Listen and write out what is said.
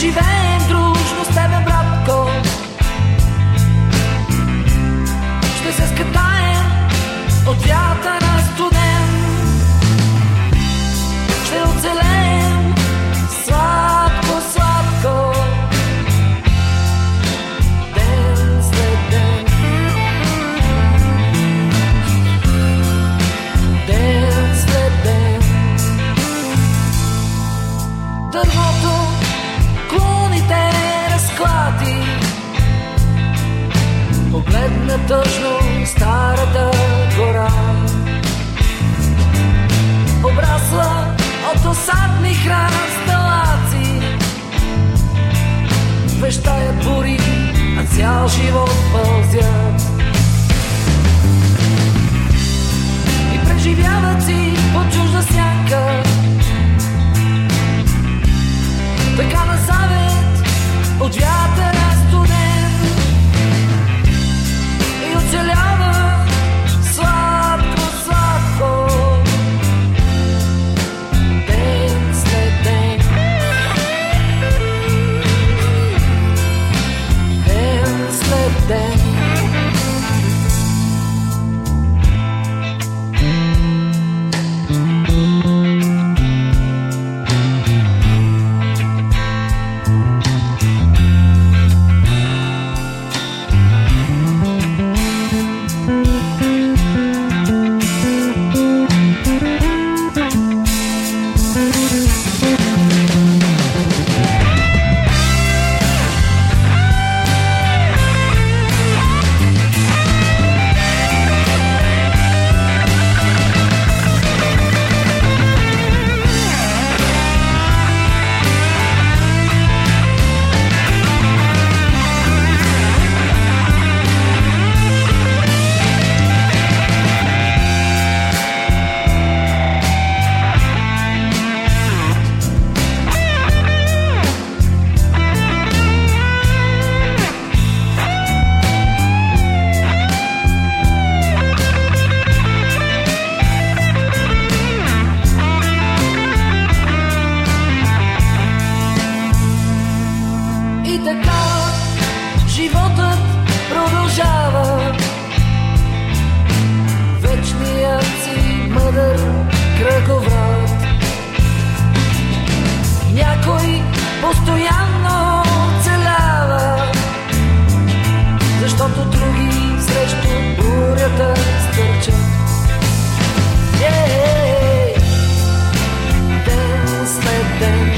hoje vem. тъжно старата гора. Обрасла от осадни храсталаци, вещаят бури, а цял живот пълзят. И преживяват си по чужда сянка, кръговрат. Някой постоянно оцелява, защото други срещу бурята стърчат. Е, ден след ден